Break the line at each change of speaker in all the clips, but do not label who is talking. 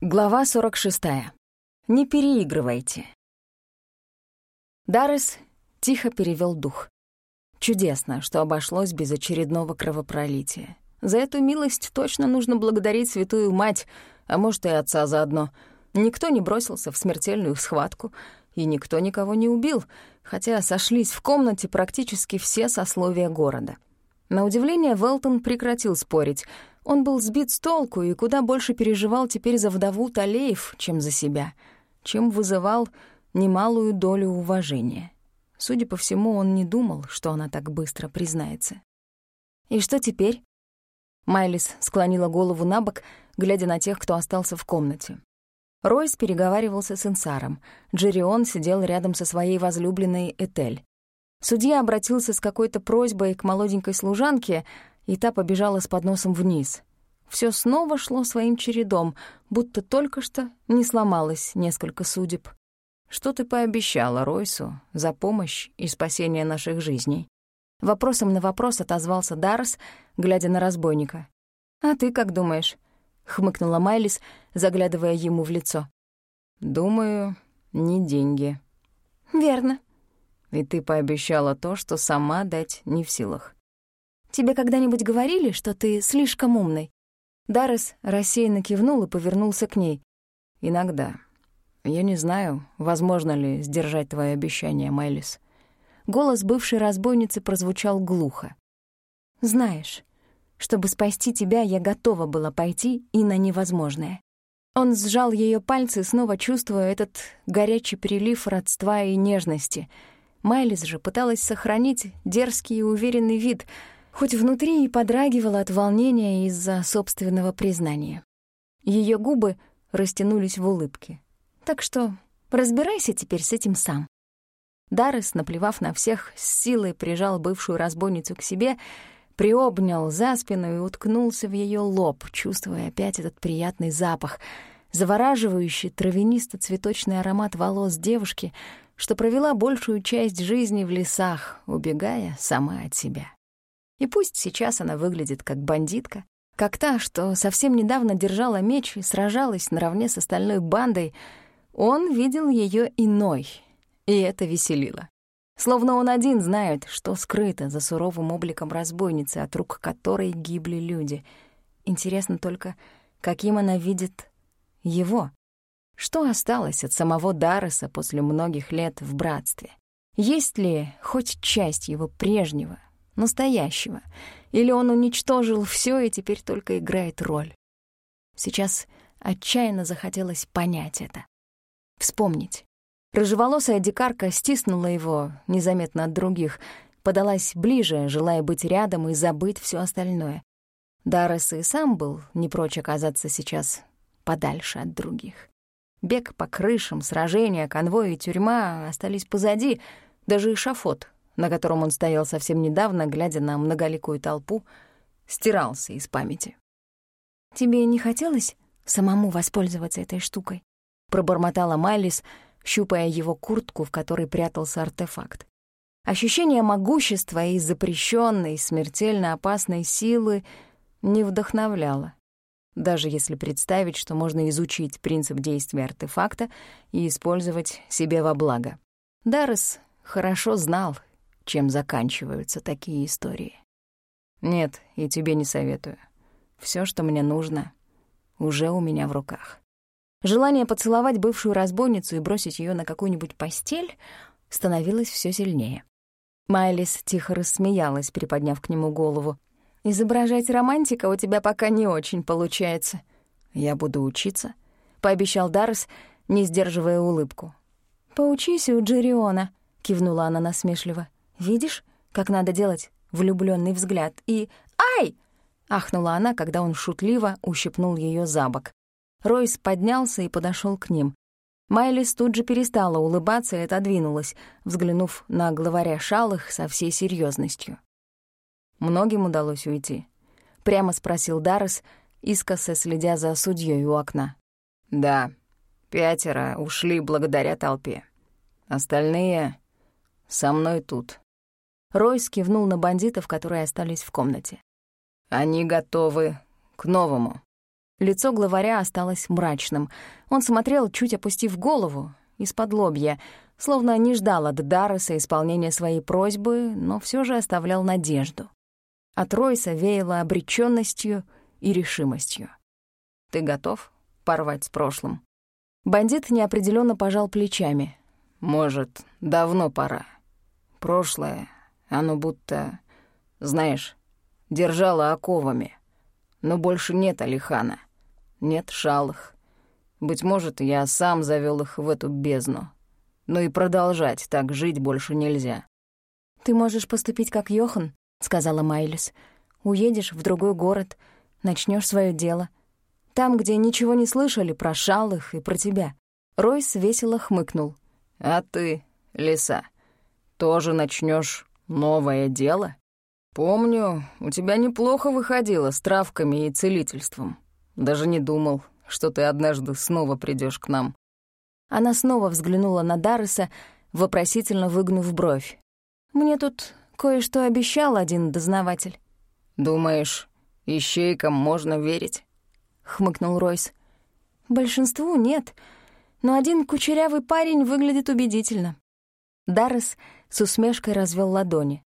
Глава 46. Не переигрывайте. Даррес тихо перевел дух. Чудесно, что обошлось без очередного кровопролития. За эту милость точно нужно благодарить святую мать, а может и отца заодно. Никто не бросился в смертельную схватку, и никто никого не убил, хотя сошлись в комнате практически все сословия города. На удивление, Велтон прекратил спорить — он был сбит с толку и куда больше переживал теперь за вдову Талеев, чем за себя, чем вызывал немалую долю уважения. Судя по всему, он не думал, что она так быстро признается. «И что теперь?» Майлис склонила голову на бок, глядя на тех, кто остался в комнате. Ройс переговаривался с Инсаром. Джеррион сидел рядом со своей возлюбленной Этель. Судья обратился с какой-то просьбой к молоденькой служанке, и та побежала с подносом вниз. Все снова шло своим чередом, будто только что не сломалось несколько судеб. «Что ты пообещала Ройсу за помощь и спасение наших жизней?» Вопросом на вопрос отозвался Даррес, глядя на разбойника. «А ты как думаешь?» — хмыкнула Майлис, заглядывая ему в лицо. «Думаю, не деньги».
«Верно».
«И ты пообещала то, что сама дать не в силах».
Тебе когда-нибудь говорили, что ты слишком умный?»
Даррес рассеянно кивнул и повернулся к ней. «Иногда. Я не знаю, возможно ли сдержать твои обещания, Майлис». Голос бывшей разбойницы прозвучал глухо.
«Знаешь, чтобы спасти тебя, я готова была пойти и на невозможное». Он сжал ее пальцы, снова чувствуя этот горячий прилив родства и нежности. Майлис же пыталась сохранить дерзкий и уверенный вид — хоть внутри и подрагивала от волнения из-за собственного признания. Ее губы растянулись в улыбке. Так что разбирайся теперь с этим сам. Даррес, наплевав на всех, с силой прижал бывшую разбойницу к себе, приобнял за спину и уткнулся в ее лоб, чувствуя опять этот приятный запах, завораживающий травянисто-цветочный аромат волос девушки, что провела большую часть жизни в лесах, убегая сама от себя. И пусть сейчас она выглядит как бандитка, как та, что совсем недавно держала меч и сражалась наравне с остальной бандой, он видел ее иной, и это веселило. Словно он один знает, что скрыто за суровым обликом разбойницы, от рук которой гибли люди. Интересно только, каким она видит его. Что осталось от самого Дарреса после многих лет в братстве? Есть ли хоть часть его прежнего, настоящего, или он уничтожил все и теперь только играет роль. Сейчас отчаянно захотелось понять это. Вспомнить. Рыжеволосая дикарка стиснула его, незаметно от других, подалась ближе, желая быть рядом и забыть все остальное. Даррес и сам был не прочь оказаться сейчас подальше от других. Бег по крышам, сражения, конвой и тюрьма остались позади, даже эшафот на котором он стоял совсем недавно, глядя на многоликую толпу, стирался из памяти. «Тебе не хотелось самому воспользоваться этой штукой?» — пробормотала Майлис, щупая его куртку, в которой прятался артефакт.
Ощущение могущества и запрещенной, смертельно опасной силы не вдохновляло. Даже если представить, что можно изучить принцип действия артефакта и использовать себе во благо. Даррес хорошо знал чем заканчиваются такие истории. Нет, и тебе не советую. Все, что мне нужно, уже у меня в руках. Желание поцеловать бывшую разбойницу и бросить ее на какую-нибудь постель становилось все сильнее. Майлис тихо рассмеялась, приподняв к нему голову. «Изображать романтика у тебя пока не очень получается». «Я буду учиться», — пообещал Даррес, не сдерживая улыбку.
«Поучись у Джериона», — кивнула она насмешливо. Видишь, как надо делать влюбленный взгляд и «Ай!» — ахнула она, когда он шутливо ущипнул ее за бок. Ройс поднялся и подошел к ним. Майлис тут же перестала улыбаться и отодвинулась, взглянув на главаря шалых со всей серьезностью. «Многим удалось уйти?» — прямо спросил Даррес, искоса следя за судьей у окна. «Да, пятеро ушли благодаря толпе. Остальные со мной тут». Ройс кивнул на бандитов, которые остались в комнате. «Они готовы к новому». Лицо главаря осталось мрачным. Он смотрел, чуть опустив голову, из-под лобья, словно не ждал от Дарреса исполнения своей просьбы, но все же оставлял надежду. От Ройса веяло обречённостью и решимостью. «Ты готов порвать с прошлым?» Бандит неопределенно пожал плечами. «Может, давно пора. Прошлое, оно будто, знаешь, держало оковами. Но больше нет Алихана, нет шалых. Быть может, я сам завёл их в эту бездну. Но и продолжать так жить больше нельзя.
«Ты можешь поступить как Йохан», — сказала Майлис. «Уедешь в другой город, начнёшь своё дело. Там, где ничего не слышали про шалых и про тебя». Ройс весело хмыкнул.
«А ты, лиса, тоже начнёшь новое дело? Помню, у тебя неплохо выходило с травками и целительством. Даже не думал, что ты однажды снова придешь к нам».
Она снова взглянула на Дарреса, вопросительно выгнув бровь. «Мне тут кое-что обещал один дознаватель».
«Думаешь, ищейкам можно верить?» — хмыкнул Ройс.
«Большинству нет, но один кучерявый парень выглядит убедительно». Даррес с усмешкой развел ладони.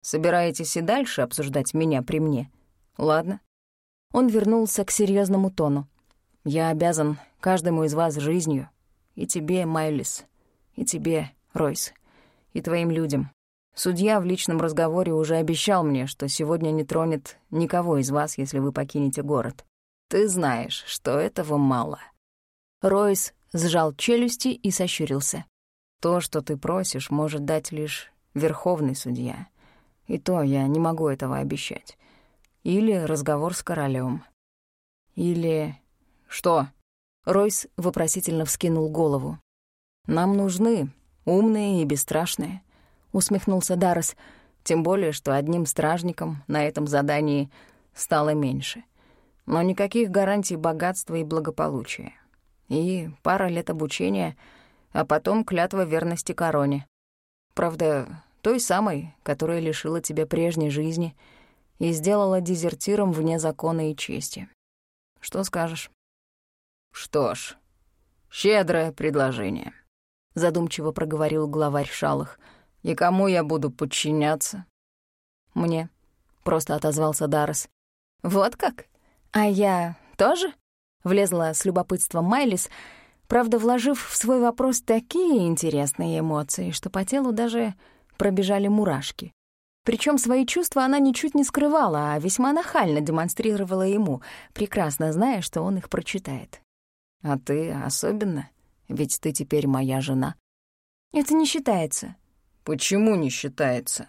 «Собираетесь и дальше обсуждать меня при мне? Ладно».
Он вернулся к серьезному тону. Я обязан каждому из вас жизнью. И тебе, Майлис, и тебе, Ройс, и твоим людям. Судья в личном разговоре уже обещал мне, что сегодня не тронет никого из вас, если вы покинете город. Ты знаешь, что этого мало». Ройс сжал челюсти и сощурился. «То, что ты просишь, может дать лишь верховный судья. И то я не могу этого обещать. Или разговор с королем. Или «Что?» Ройс вопросительно вскинул голову. «Нам нужны умные и бесстрашные», — усмехнулся Даррес, тем более, что одним стражником на этом задании стало меньше. Но никаких гарантий богатства и благополучия. И пара лет обучения, а потом клятва верности короне. Правда, той самой, которая лишила тебя прежней жизни и сделала дезертиром вне закона и чести. Что скажешь? «Что ж, щедрое предложение», — задумчиво проговорил главарь Шалых. «И кому я буду подчиняться?» «Мне», — просто отозвался Даррес. «Вот как? А я тоже?» — влезла с любопытством Майлис, правда, вложив в свой вопрос такие интересные эмоции, что по телу даже пробежали мурашки. Причем свои чувства она ничуть не скрывала, а весьма нахально демонстрировала ему, прекрасно зная, что он их прочитает. А ты особенно, ведь ты теперь моя жена. Это не считается. Почему не считается?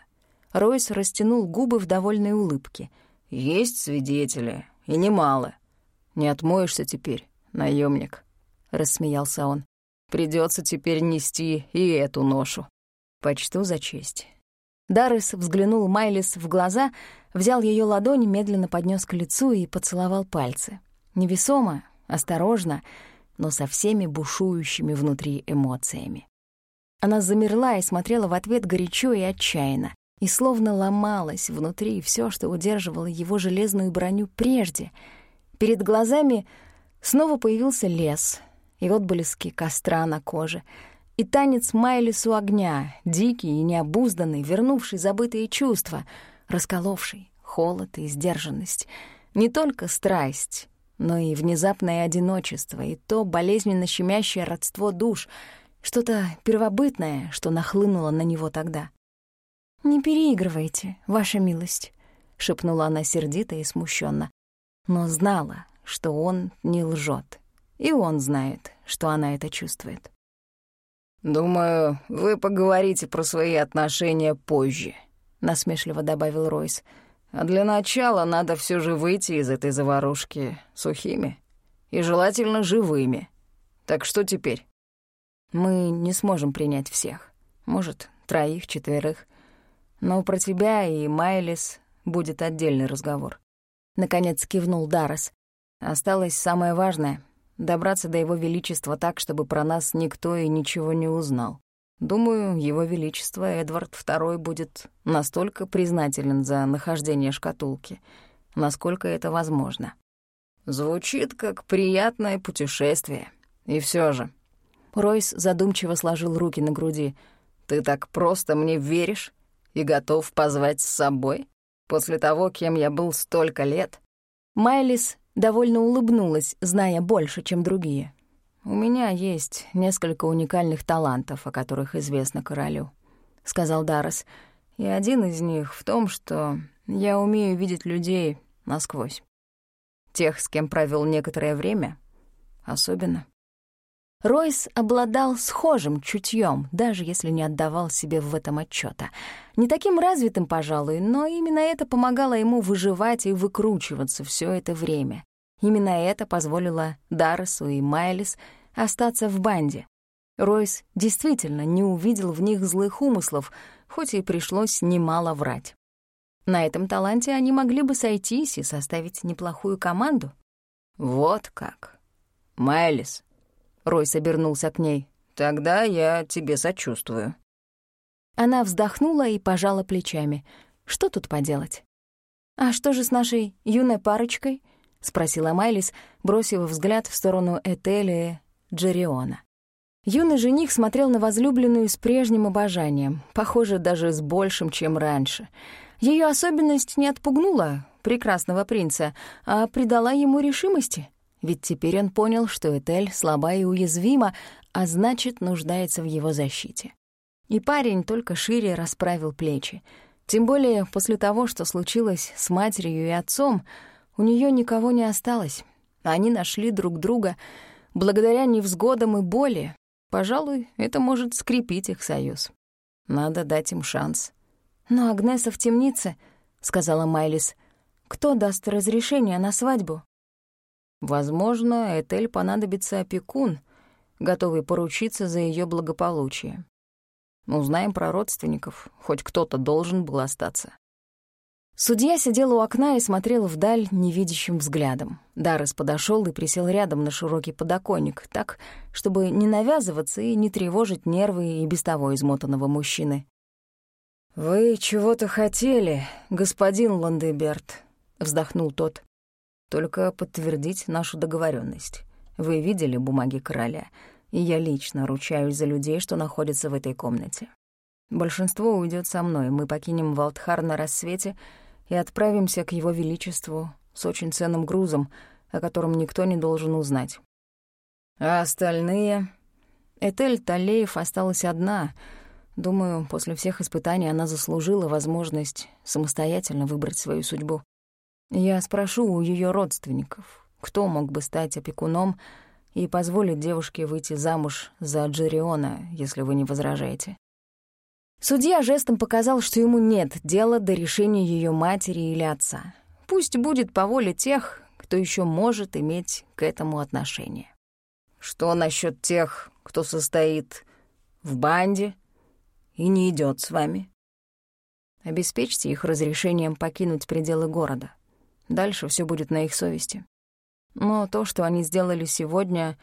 Ройс растянул губы в довольной улыбке. Есть свидетели, и немало. Не отмоешься теперь, наемник, рассмеялся он. Придется теперь нести и эту ношу. Почту за честь. Даррес взглянул Майлис в глаза, взял ее ладонь, медленно поднес к лицу и поцеловал пальцы. Невесомо, осторожно, но со всеми бушующими внутри эмоциями. Она замерла и смотрела в ответ горячо и отчаянно, и словно ломалась внутри все, что удерживало его железную броню прежде. Перед глазами снова появился лес и отблески костра на коже, и танец Майлису огня, дикий и необузданный, вернувший забытые чувства, расколовший холод и сдержанность, не только страсть, но и внезапное одиночество, и то болезненно щемящее родство душ, что-то первобытное, что нахлынуло на него тогда. «Не переигрывайте, ваша милость», — шепнула она сердито и смущенно, но знала, что он не лжет, и он знает, что она это чувствует. «Думаю, вы поговорите про свои отношения позже», — насмешливо добавил Ройс. А для начала надо все же выйти из этой заварушки сухими и желательно живыми. Так что теперь? Мы не сможем принять всех. Может, троих, четверых. Но про тебя и Майлис будет отдельный разговор. Наконец кивнул Даррес. Осталось самое важное — добраться до его величества так, чтобы про нас никто и ничего не узнал. Думаю, Его Величество Эдвард II будет настолько признателен за нахождение шкатулки, насколько это возможно. Звучит как приятное путешествие. И все же.
Ройс задумчиво сложил руки на груди.
Ты так просто мне веришь и готов позвать с собой? После того, кем я был столько лет?
Майлис довольно улыбнулась, зная больше, чем другие.
«У меня есть несколько уникальных талантов, о которых известно королю», — сказал Даррес. «И один из них в том, что я умею видеть людей насквозь. Тех, с кем провел некоторое время, особенно».
Ройс обладал схожим чутьем, даже если не отдавал себе в этом отчета. Не таким развитым, пожалуй, но именно это помогало ему выживать и выкручиваться все это время. Именно это позволило Дарресу и Майлис остаться в банде. Ройс действительно не увидел в них злых умыслов, хоть и пришлось немало врать. На этом таланте они могли бы сойтись и составить неплохую команду.
«Вот как. Майлис», Ройс обернулся к ней. «Тогда я тебе сочувствую».
Она вздохнула и пожала плечами. Что тут поделать? «А что же с нашей юной парочкой?» — спросила Майлис, бросив взгляд в сторону Этели Джериона. Юный жених смотрел на возлюбленную с прежним обожанием, похоже, даже с большим, чем раньше. Ее особенность не отпугнула прекрасного принца, а придала ему решимости. Ведь теперь он понял, что Этель слаба и уязвима, а значит, нуждается в его защите. И парень только шире расправил плечи. Тем более после того, что случилось с матерью и отцом, у нее никого не осталось. Они нашли друг друга благодаря невзгодам и боли. Пожалуй, это может скрепить их союз. Надо дать им шанс. «Но Агнеса в темнице», — сказала Майлис. «Кто даст разрешение на свадьбу?»
Возможно, Этель понадобится опекун, готовый поручиться за ее благополучие. Узнаем про родственников, хоть кто-то должен был остаться.
Судья сидел у окна и смотрел вдаль невидящим взглядом. Даррес подошел и присел рядом на широкий подоконник, так, чтобы не навязываться и не тревожить нервы и без того измотанного мужчины.
«Вы чего-то хотели, господин Ландеберт», — вздохнул тот. Только подтвердить нашу договоренность. Вы видели бумаги короля, и я лично ручаюсь за людей, что находятся в этой комнате. Большинство уйдет со мной, мы покинем Валтхар на рассвете и отправимся к его величеству с очень ценным грузом, о котором никто не должен узнать. А остальные... Этель Талеев осталась одна. Думаю, после всех испытаний она заслужила возможность самостоятельно выбрать свою судьбу. Я спрошу у ее родственников, кто мог бы стать опекуном и позволить девушке выйти замуж за Джериона, если вы не возражаете.
Судья жестом показал, что ему нет дела до решения ее матери или отца. Пусть будет по воле тех, кто еще может иметь к этому отношение.
Что насчет тех, кто состоит в банде и не идет с вами? Обеспечьте их разрешением покинуть пределы города. Дальше все будет на их совести. Но то, что они сделали сегодня,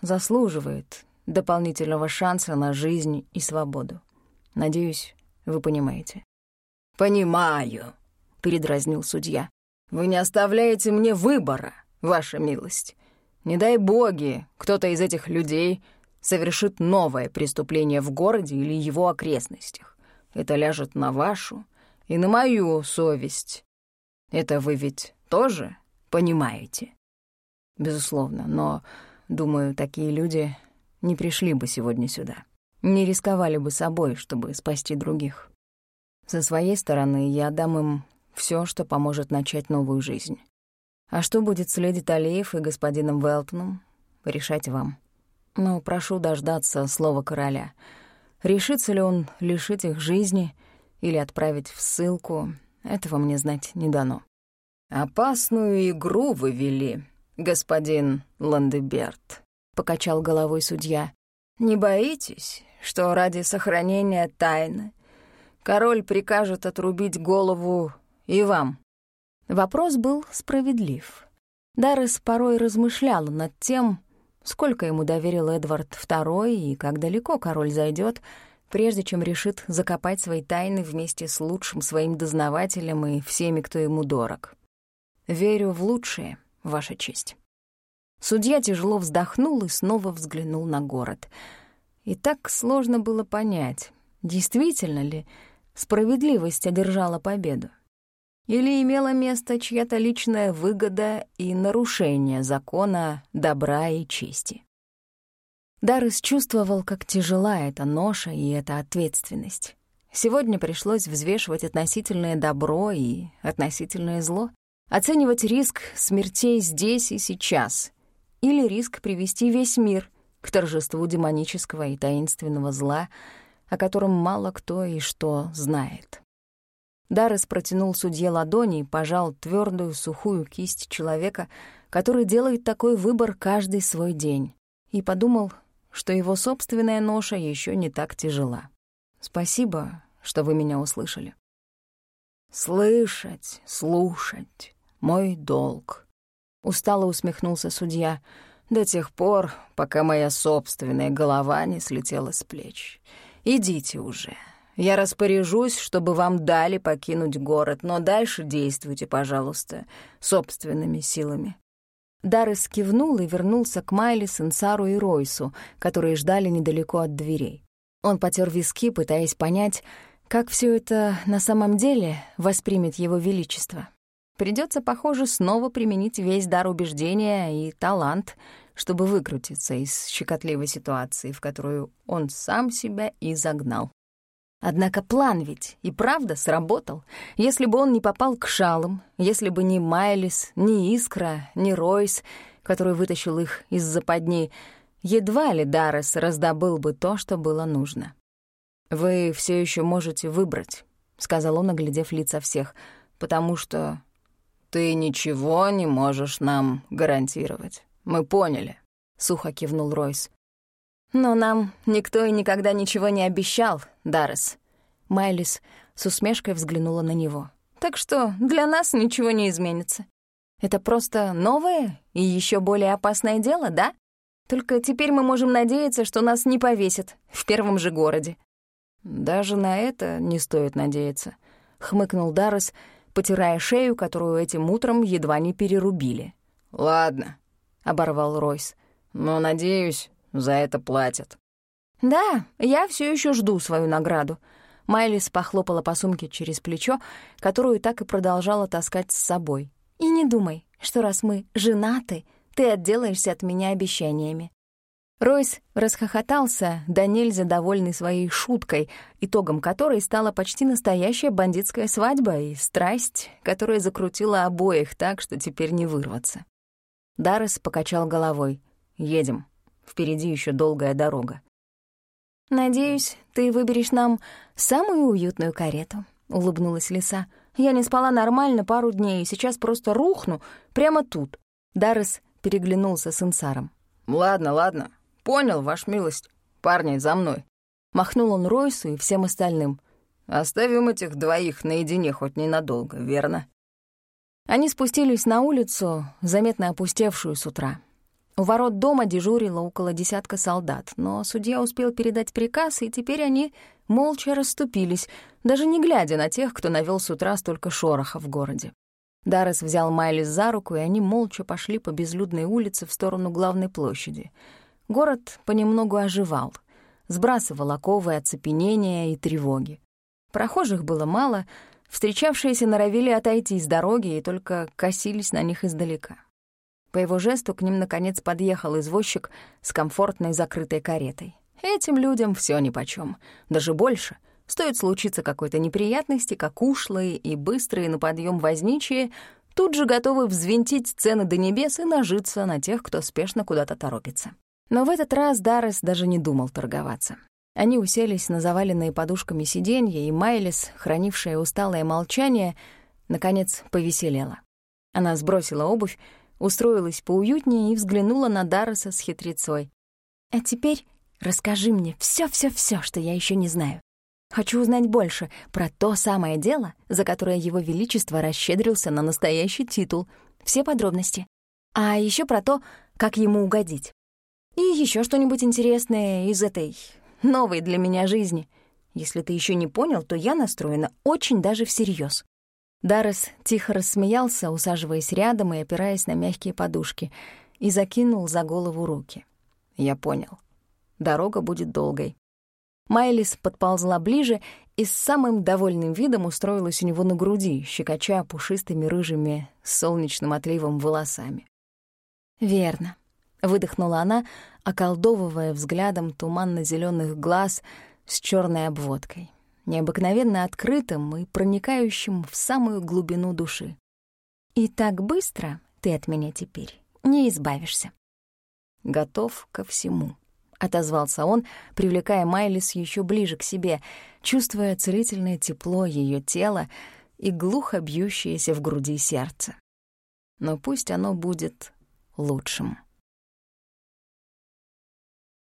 заслуживает дополнительного шанса на жизнь и свободу. Надеюсь, вы понимаете. «Понимаю», — передразнил судья. «Вы не оставляете мне выбора, ваша милость. Не дай боги, кто-то из этих людей совершит новое преступление в городе или его окрестностях. Это ляжет на вашу и на мою совесть. Это вы ведь тоже понимаете? Безусловно, но, думаю, такие люди не пришли бы сегодня сюда. Не рисковали бы собой, чтобы спасти других. Со своей стороны я дам им все, что поможет начать новую жизнь. А что будет с леди Талеев и господином Велтоном, решать вам. Но прошу дождаться слова короля. Решится ли он лишить их жизни или отправить в ссылку, этого мне знать не дано. «Опасную игру вы вели, господин Ландеберт», — покачал головой судья. «Не боитесь, что ради сохранения тайны король прикажет отрубить голову и вам?» Вопрос был справедлив. Даррес порой размышлял над тем, сколько ему доверил Эдвард II и как далеко король зайдет, прежде чем решит закопать свои тайны вместе с лучшим своим дознавателем и всеми, кто ему дорог. Верю в лучшее, Ваша честь». Судья тяжело вздохнул и снова взглянул на город. И так сложно было понять, действительно ли справедливость одержала победу. Или имела место чья-то личная выгода и нарушение закона добра и чести. Даррес чувствовал, как тяжела эта ноша и эта ответственность. Сегодня пришлось взвешивать относительное добро и относительное зло, оценивать риск смертей здесь и сейчас или риск привести весь мир к торжеству демонического и таинственного зла, о котором мало кто и что знает. Даррес протянул судье ладони и пожал твердую сухую кисть человека, который делает такой выбор каждый свой день, и подумал, что его собственная ноша еще не так тяжела. «Спасибо, что вы меня услышали. «Слышать, слушать — мой долг», — устало усмехнулся судья, «до тех пор, пока моя собственная голова не слетела с плеч. Идите уже. Я распоряжусь, чтобы вам дали покинуть город, но дальше действуйте, пожалуйста, собственными силами». Даррес кивнул и вернулся к Майли, Сенсару и Ройсу, которые ждали недалеко от дверей. Он потер виски, пытаясь понять, как все это на самом деле воспримет его величество? Придется, похоже, снова применить весь дар убеждения и талант, чтобы выкрутиться из щекотливой ситуации, в которую он сам себя и загнал. Однако план ведь и правда сработал. Если бы он не попал к шалам, если бы ни Майлис, ни Искра, ни Ройс, который вытащил их из западни, едва ли Даррес раздобыл бы то, что было нужно. «Вы все еще можете выбрать», — сказал он, оглядев лица всех, «потому что ты ничего не можешь нам гарантировать. Мы поняли», — сухо кивнул Ройс. «Но нам никто и никогда ничего не обещал, Даррес». Майлис с усмешкой взглянула на него. «Так что для нас ничего не изменится. Это просто новое и еще более опасное дело, да? Только теперь мы можем надеяться, что нас не повесят в первом же городе». «Даже на это не стоит надеяться», — хмыкнул Даррес, потирая шею, которую этим утром едва не перерубили. «Ладно», — оборвал Ройс, — «но, надеюсь, за это платят». «Да, я все еще жду свою награду». Майлис похлопала по сумке через плечо, которую так и продолжала таскать с собой. «И не думай, что раз мы женаты, ты отделаешься от меня обещаниями. Ройс расхохотался, да нельзя довольный своей шуткой, итогом которой стала почти настоящая бандитская свадьба и страсть, которая закрутила обоих так, что теперь не вырваться. Даррес покачал головой. «Едем. Впереди еще долгая дорога». «Надеюсь, ты выберешь нам самую уютную карету», — улыбнулась лиса. «Я не спала нормально пару дней и сейчас просто рухну прямо тут». Даррес переглянулся с инсаром. «Ладно, ладно, «Понял, ваш милость. Парни, за мной». Махнул он Ройсу и всем остальным. «Оставим этих двоих наедине хоть ненадолго, верно?» Они спустились на улицу, заметно опустевшую с утра. У ворот дома дежурило около десятка солдат, но судья успел передать приказ, и теперь они молча расступились, даже не глядя на тех, кто навел с утра столько шороха в городе. Даррес взял Майлис за руку, и они молча пошли по безлюдной улице в сторону главной площади — Город понемногу оживал, сбрасывал оковы оцепенения и тревоги. Прохожих было мало, встречавшиеся норовили отойти с дороги и только косились на них издалека. По его жесту к ним, наконец, подъехал извозчик с комфортной закрытой каретой. Этим людям все нипочём, даже больше. Стоит случиться какой-то неприятности, как ушлые и быстрые на подъем возничие тут же готовы взвинтить цены до небес и нажиться на тех, кто спешно куда-то торопится. Но в этот раз Даррес даже не думал торговаться. Они уселись на заваленные подушками сиденья, и Майлис, хранившая усталое молчание, наконец повеселела. Она сбросила обувь, устроилась поуютнее и взглянула на Дарреса с хитрецой. «А теперь расскажи мне все-все-все, что я еще не знаю. Хочу узнать больше про то самое дело, за которое Его Величество расщедрился на настоящий титул. Все подробности. А еще про то, как ему угодить. И еще что-нибудь интересное из этой новой для меня жизни. Если ты еще не понял, то я настроена очень даже всерьез.
Даррес тихо рассмеялся, усаживаясь рядом и опираясь на мягкие подушки, и закинул за голову руки. «Я понял. Дорога будет долгой». Майлис подползла ближе и с самым довольным видом устроилась у него на груди, щекоча пушистыми рыжими с солнечным отливом волосами. «Верно», — выдохнула она, околдовывая взглядом туманно зеленых глаз с черной обводкой необыкновенно открытым и проникающим в самую глубину души. «И так быстро ты от меня теперь не избавишься».
«Готов ко всему», — отозвался он, привлекая Майлис еще ближе к себе, чувствуя целительное тепло ее тела и глухо бьющееся в груди сердце. «Но пусть оно будет лучшим».